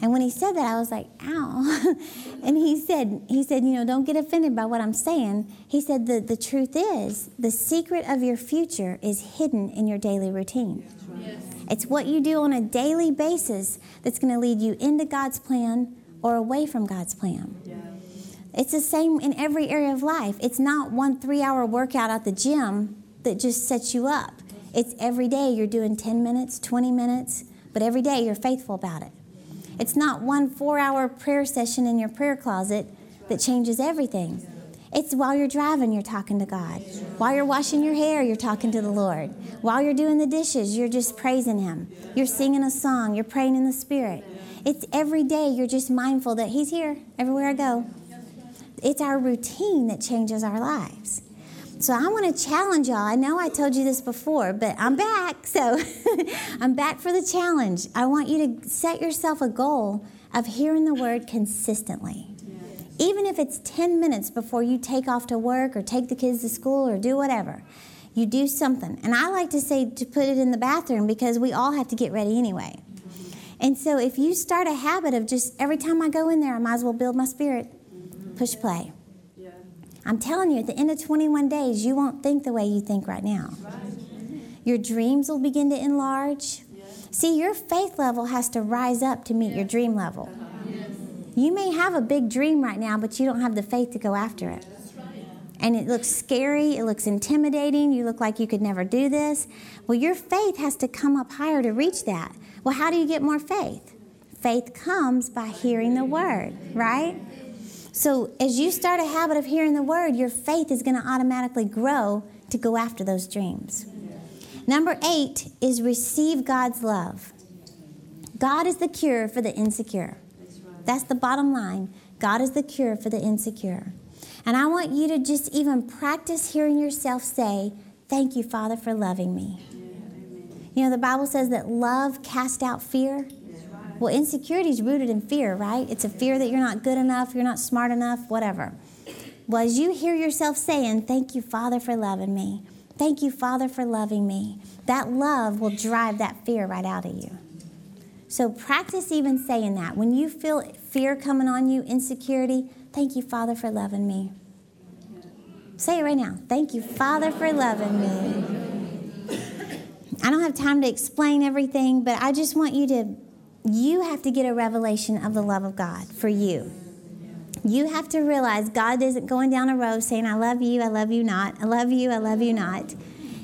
And when he said that, I was like, ow. and he said, he said, you know, don't get offended by what I'm saying. He said, the, the truth is, the secret of your future is hidden in your daily routine. Yes. It's what you do on a daily basis that's going to lead you into God's plan or away from God's plan. Yeah. It's the same in every area of life. It's not one three hour workout at the gym that just sets you up. It's every day you're doing 10 minutes, 20 minutes, but every day you're faithful about it. It's not one four hour prayer session in your prayer closet that changes everything. It's while you're driving, you're talking to God. While you're washing your hair, you're talking to the Lord. While you're doing the dishes, you're just praising Him. You're singing a song, you're praying in the Spirit. It's every day you're just mindful that He's here everywhere I go. It's our routine that changes our lives. So I want to challenge y'all. I know I told you this before, but I'm back. So I'm back for the challenge. I want you to set yourself a goal of hearing the word consistently. Even if it's 10 minutes before you take off to work or take the kids to school or do whatever, you do something. And I like to say to put it in the bathroom because we all have to get ready anyway. Mm-hmm. And so if you start a habit of just every time I go in there, I might as well build my spirit, mm-hmm. push play. I'm telling you, at the end of 21 days, you won't think the way you think right now. Your dreams will begin to enlarge. See, your faith level has to rise up to meet your dream level. You may have a big dream right now, but you don't have the faith to go after it. And it looks scary, it looks intimidating, you look like you could never do this. Well, your faith has to come up higher to reach that. Well, how do you get more faith? Faith comes by hearing the word, right? So, as you start a habit of hearing the word, your faith is going to automatically grow to go after those dreams. Number eight is receive God's love. God is the cure for the insecure. That's the bottom line. God is the cure for the insecure. And I want you to just even practice hearing yourself say, Thank you, Father, for loving me. You know, the Bible says that love casts out fear. Well, insecurity is rooted in fear, right? It's a fear that you're not good enough, you're not smart enough, whatever. Well, as you hear yourself saying, Thank you, Father, for loving me, thank you, Father, for loving me, that love will drive that fear right out of you. So practice even saying that. When you feel fear coming on you, insecurity, thank you, Father, for loving me. Say it right now. Thank you, Father, for loving me. I don't have time to explain everything, but I just want you to you have to get a revelation of the love of God for you. You have to realize God isn't going down a road saying, I love you, I love you not, I love you, I love you not.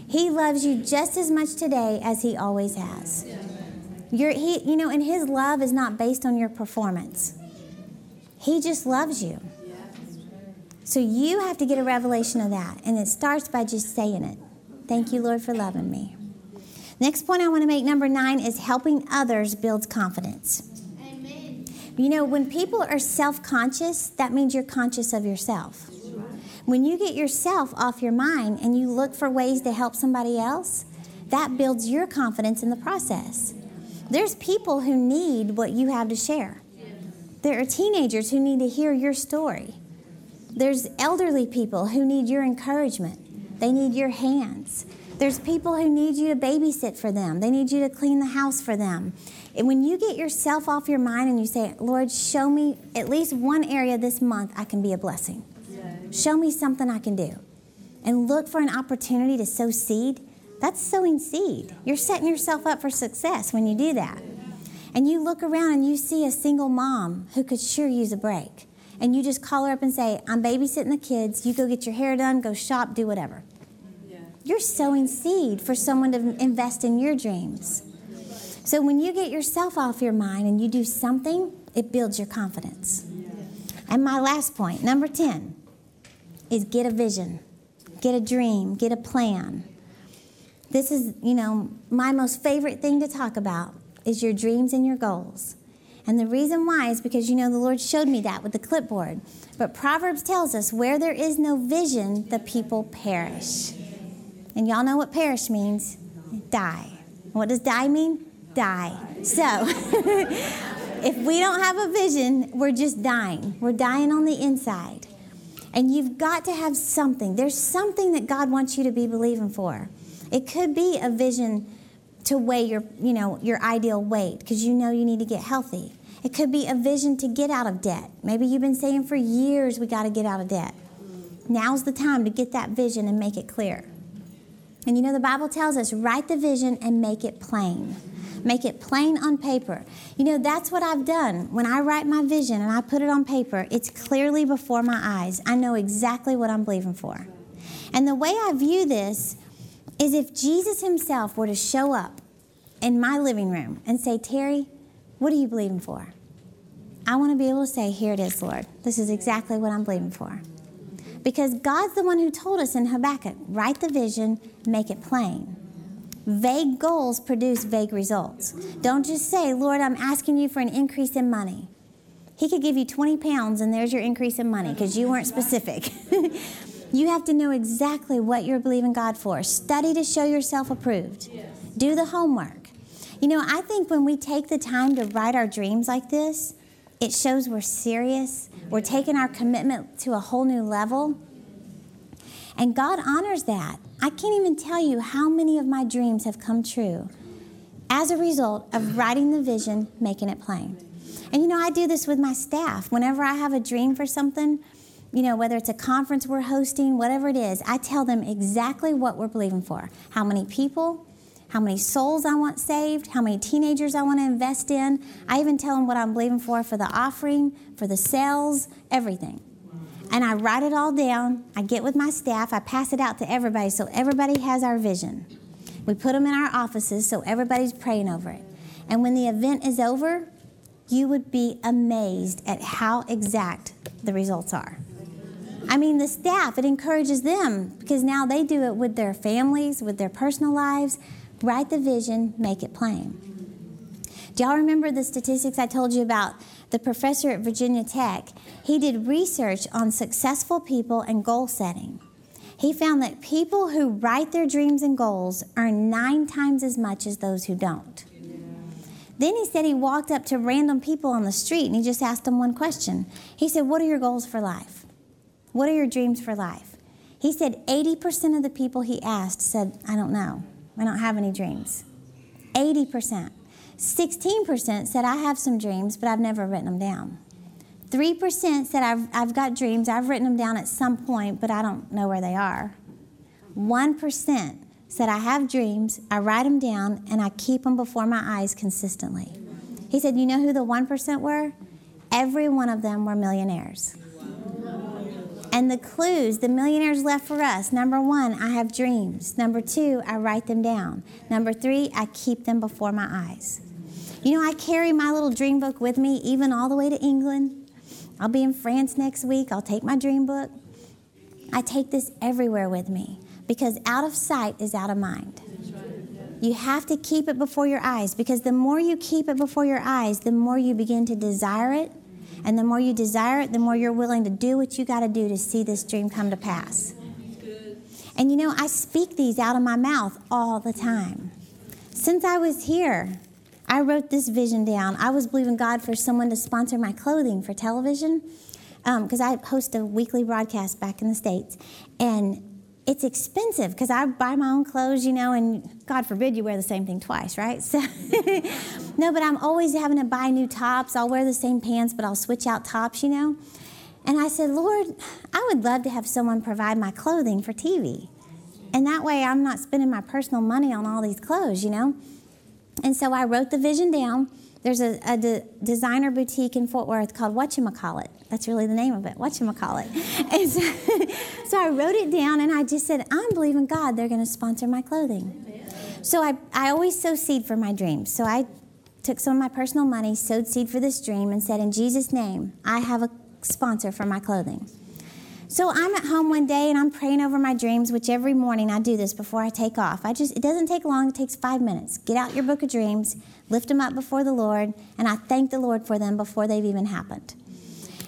He loves you just as much today as He always has. You're, he, you know, and His love is not based on your performance, He just loves you. So you have to get a revelation of that, and it starts by just saying it. Thank you, Lord, for loving me. Next point I want to make, number nine, is helping others builds confidence. Amen. You know, when people are self conscious, that means you're conscious of yourself. When you get yourself off your mind and you look for ways to help somebody else, that builds your confidence in the process. There's people who need what you have to share. There are teenagers who need to hear your story. There's elderly people who need your encouragement. They need your hands. There's people who need you to babysit for them. They need you to clean the house for them. And when you get yourself off your mind and you say, Lord, show me at least one area this month I can be a blessing. Show me something I can do. And look for an opportunity to sow seed. That's sowing seed. You're setting yourself up for success when you do that. And you look around and you see a single mom who could sure use a break. And you just call her up and say, I'm babysitting the kids. You go get your hair done, go shop, do whatever. You're sowing seed for someone to invest in your dreams. So when you get yourself off your mind and you do something, it builds your confidence. And my last point, number 10, is get a vision, get a dream, get a plan. This is, you know, my most favorite thing to talk about is your dreams and your goals. And the reason why is because, you know, the Lord showed me that with the clipboard. But Proverbs tells us where there is no vision, the people perish. And y'all know what perish means die. What does die mean? Die. So, if we don't have a vision, we're just dying. We're dying on the inside. And you've got to have something. There's something that God wants you to be believing for. It could be a vision to weigh your, you know, your ideal weight because you know you need to get healthy. It could be a vision to get out of debt. Maybe you've been saying for years we got to get out of debt. Now's the time to get that vision and make it clear. And you know, the Bible tells us write the vision and make it plain. Make it plain on paper. You know, that's what I've done. When I write my vision and I put it on paper, it's clearly before my eyes. I know exactly what I'm believing for. And the way I view this is if Jesus himself were to show up in my living room and say, Terri, what are you believing for? I want to be able to say, Here it is, Lord. This is exactly what I'm believing for. Because God's the one who told us in Habakkuk write the vision, make it plain. Vague goals produce vague results. Don't just say, Lord, I'm asking you for an increase in money. He could give you 20 pounds and there's your increase in money because you weren't specific. you have to know exactly what you're believing God for. Study to show yourself approved. Do the homework. You know, I think when we take the time to write our dreams like this, it shows we're serious. We're taking our commitment to a whole new level. And God honors that. I can't even tell you how many of my dreams have come true as a result of writing the vision, making it plain. And you know, I do this with my staff. Whenever I have a dream for something, you know, whether it's a conference we're hosting, whatever it is, I tell them exactly what we're believing for. How many people, how many souls I want saved, how many teenagers I want to invest in. I even tell them what I'm believing for for the offering, for the sales, everything. And I write it all down. I get with my staff, I pass it out to everybody so everybody has our vision. We put them in our offices so everybody's praying over it. And when the event is over, you would be amazed at how exact the results are. I mean, the staff, it encourages them because now they do it with their families, with their personal lives. Write the vision, make it plain. Do y'all remember the statistics I told you about? The professor at Virginia Tech, he did research on successful people and goal setting. He found that people who write their dreams and goals earn nine times as much as those who don't. Then he said he walked up to random people on the street and he just asked them one question. He said, What are your goals for life? What are your dreams for life? He said 80% of the people he asked said, I don't know. I don't have any dreams. 80%. 16% said, I have some dreams, but I've never written them down. 3% said, I've, I've got dreams, I've written them down at some point, but I don't know where they are. 1% said, I have dreams, I write them down, and I keep them before my eyes consistently. He said, You know who the 1% were? Every one of them were millionaires. And the clues, the millionaires left for us number one, I have dreams. Number two, I write them down. Number three, I keep them before my eyes. You know, I carry my little dream book with me even all the way to England. I'll be in France next week. I'll take my dream book. I take this everywhere with me because out of sight is out of mind. You have to keep it before your eyes because the more you keep it before your eyes, the more you begin to desire it and the more you desire it, the more you're willing to do what you got to do to see this dream come to pass. And you know, I speak these out of my mouth all the time. Since I was here, I wrote this vision down. I was believing God for someone to sponsor my clothing for television because um, I host a weekly broadcast back in the States. And it's expensive because I buy my own clothes, you know, and God forbid you wear the same thing twice, right? So, no, but I'm always having to buy new tops. I'll wear the same pants, but I'll switch out tops, you know. And I said, Lord, I would love to have someone provide my clothing for TV. And that way I'm not spending my personal money on all these clothes, you know. And so I wrote the vision down. There's a, a de- designer boutique in Fort Worth called Whatchamacallit. That's really the name of it, Whatchamacallit. And so, so I wrote it down and I just said, I'm believing God, they're going to sponsor my clothing. So I, I always sow seed for my dreams. So I took some of my personal money, sowed seed for this dream, and said, In Jesus' name, I have a sponsor for my clothing. So I'm at home one day and I'm praying over my dreams, which every morning I do this before I take off. I just it doesn't take long, it takes 5 minutes. Get out your book of dreams, lift them up before the Lord, and I thank the Lord for them before they've even happened.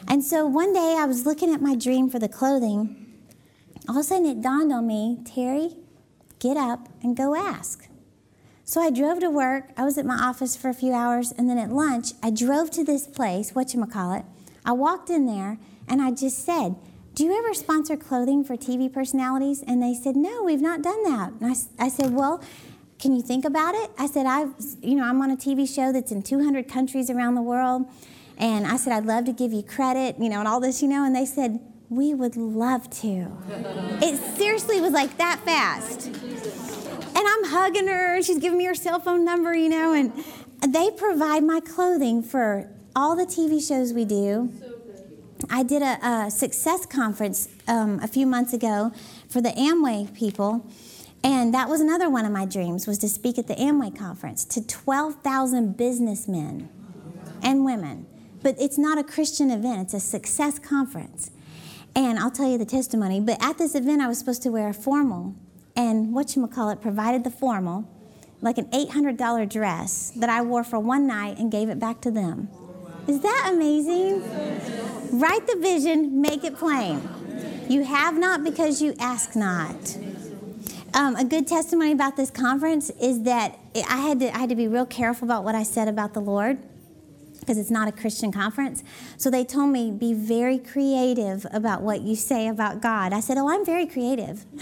And so one day I was looking at my dream for the clothing. All of a sudden it dawned on me, Terri, get up and go ask. So I drove to work. I was at my office for a few hours, and then at lunch, I drove to this place, Whatchamacallit. I walked in there, and I just said, do you ever sponsor clothing for TV personalities? And they said, no, we've not done that. And I, I said, well, can you think about it? I said, I've, you know, I'm on a TV show that's in 200 countries around the world. And I said, I'd love to give you credit, you know, and all this, you know. And they said, we would love to. it seriously was like that fast. And I'm hugging her. She's giving me her cell phone number, you know. And they provide my clothing for all the TV shows we do. I did a, a success conference um, a few months ago for the Amway people, and that was another one of my dreams was to speak at the Amway conference to 12,000 businessmen and women. But it's not a Christian event; it's a success conference. And I'll tell you the testimony. But at this event, I was supposed to wear a formal, and Whatchamacallit provided the formal, like an $800 dress that I wore for one night and gave it back to them. Is that amazing? Write the vision, make it plain. You have not because you ask not. Um, a good testimony about this conference is that I had to I had to be real careful about what I said about the Lord because it's not a Christian conference. So they told me be very creative about what you say about God. I said, "Oh, I'm very creative."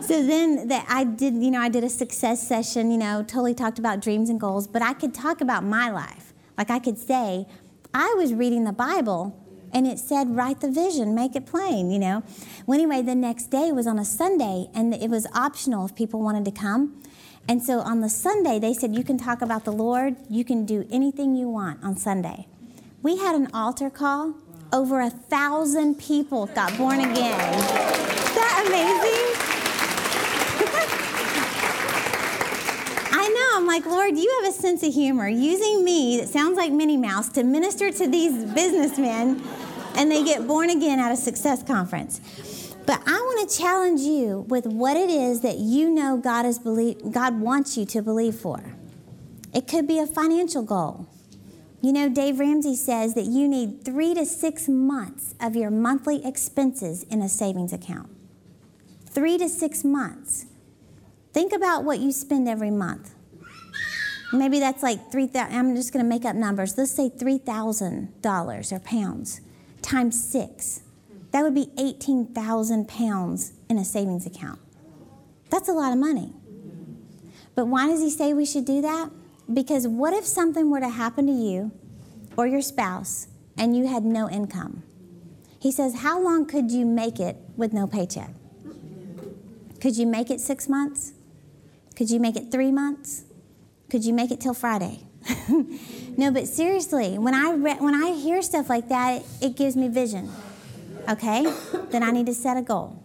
so then that I did, you know, I did a success session, you know, totally talked about dreams and goals, but I could talk about my life. Like I could say, I was reading the Bible And it said, write the vision, make it plain, you know. Well, anyway, the next day was on a Sunday, and it was optional if people wanted to come. And so on the Sunday, they said, you can talk about the Lord, you can do anything you want on Sunday. We had an altar call. Over a thousand people got born again. Is that amazing? I know. I'm like, Lord, you have a sense of humor using me that sounds like Minnie Mouse to minister to these businessmen and they get born again at a success conference. But I want to challenge you with what it is that you know God is believe, God wants you to believe for. It could be a financial goal. You know, Dave Ramsey says that you need three to six months of your monthly expenses in a savings account. Three to six months. Think about what you spend every month. Maybe that's like three thousand. I'm just going to make up numbers. Let's say three thousand dollars or pounds times six. That would be eighteen thousand pounds in a savings account. That's a lot of money. But why does he say we should do that? Because what if something were to happen to you or your spouse and you had no income? He says, How long could you make it with no paycheck? Could you make it six months? Could you make it three months? Could you make it till Friday? no, but seriously, when I re- when I hear stuff like that, it, it gives me vision. Okay, then I need to set a goal,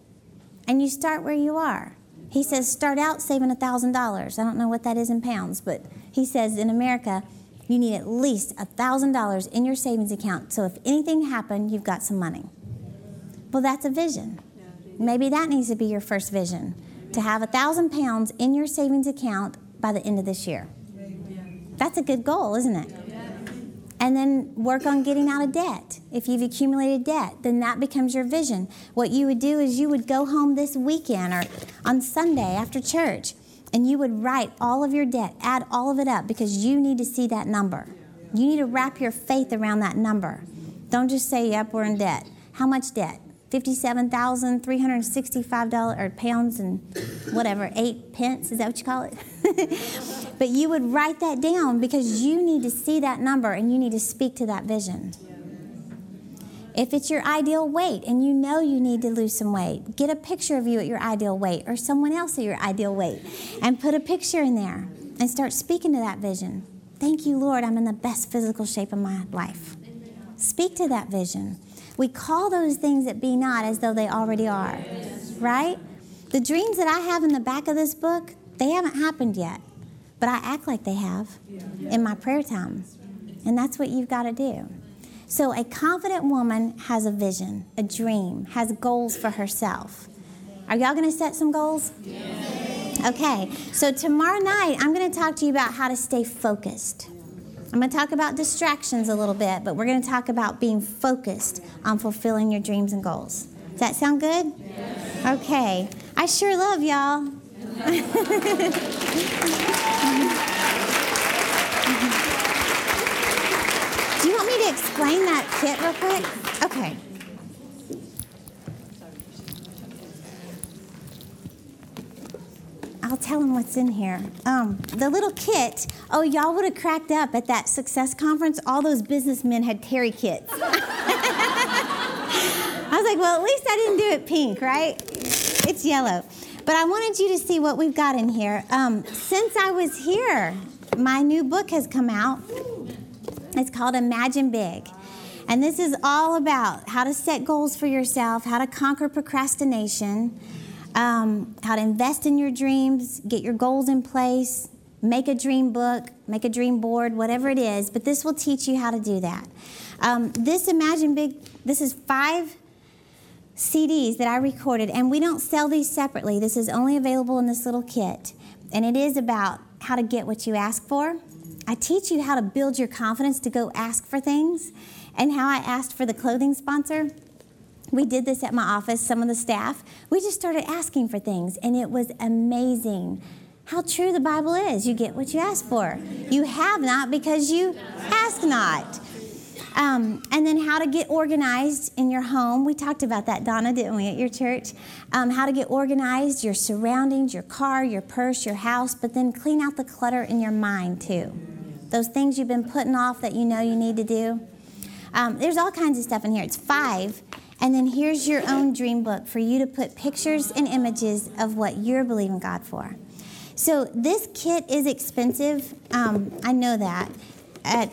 and you start where you are. He says start out saving a thousand dollars. I don't know what that is in pounds, but he says in America you need at least a thousand dollars in your savings account. So if anything happened, you've got some money. Well, that's a vision. Maybe that needs to be your first vision to have a thousand pounds in your savings account by the end of this year. That's a good goal, isn't it? And then work on getting out of debt. If you've accumulated debt, then that becomes your vision. What you would do is you would go home this weekend or on Sunday after church and you would write all of your debt, add all of it up because you need to see that number. You need to wrap your faith around that number. Don't just say, yep, we're in debt. How much debt? $57,365 or pounds and whatever, eight pence, is that what you call it? but you would write that down because you need to see that number and you need to speak to that vision. If it's your ideal weight and you know you need to lose some weight, get a picture of you at your ideal weight or someone else at your ideal weight and put a picture in there and start speaking to that vision. Thank you, Lord, I'm in the best physical shape of my life. Speak to that vision. We call those things that be not as though they already are, right? The dreams that I have in the back of this book, they haven't happened yet, but I act like they have in my prayer time. And that's what you've got to do. So, a confident woman has a vision, a dream, has goals for herself. Are y'all going to set some goals? Okay, so tomorrow night, I'm going to talk to you about how to stay focused. I'm going to talk about distractions a little bit, but we're going to talk about being focused on fulfilling your dreams and goals. Does that sound good? Yes. Okay. I sure love y'all. Do you want me to explain that kit real quick? Okay. I'll tell them what's in here. Um, the little kit. Oh, y'all would have cracked up at that success conference. All those businessmen had Terri kits. I was like, well, at least I didn't do it pink, right? It's yellow. But I wanted you to see what we've got in here. Um, since I was here, my new book has come out. It's called Imagine Big. And this is all about how to set goals for yourself, how to conquer procrastination um, how to invest in your dreams, get your goals in place, make a dream book, make a dream board, whatever it is. But this will teach you how to do that. Um, this Imagine Big, this is five CDs that I recorded, and we don't sell these separately. This is only available in this little kit. And it is about how to get what you ask for. I teach you how to build your confidence to go ask for things, and how I asked for the clothing sponsor we did this at my office, some of the staff. We just started asking for things, and it was amazing how true the Bible is. You get what you ask for. You have not because you ask not. Um, and then how to get organized in your home. We talked about that, Donna, didn't we, at your church? Um, how to get organized, your surroundings, your car, your purse, your house, but then clean out the clutter in your mind too. Those things you've been putting off that you know you need to do. Um, there's all kinds of stuff in here. It's five. And then here's your own dream book for you to put pictures and images of what you're believing God for. So this kit is expensive. Um, I know that. At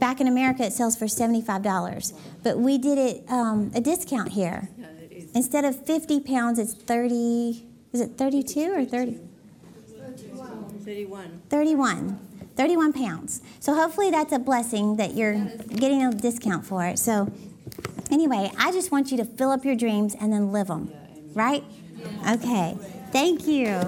back in America, it sells for seventy-five dollars, but we did it um, a discount here. Instead of fifty pounds, it's thirty. Is it thirty-two or thirty? 31. 31. 31 pounds. So hopefully that's a blessing that you're getting a discount for it. So anyway, I just want you to fill up your dreams and then live them. Right? Okay. Thank you.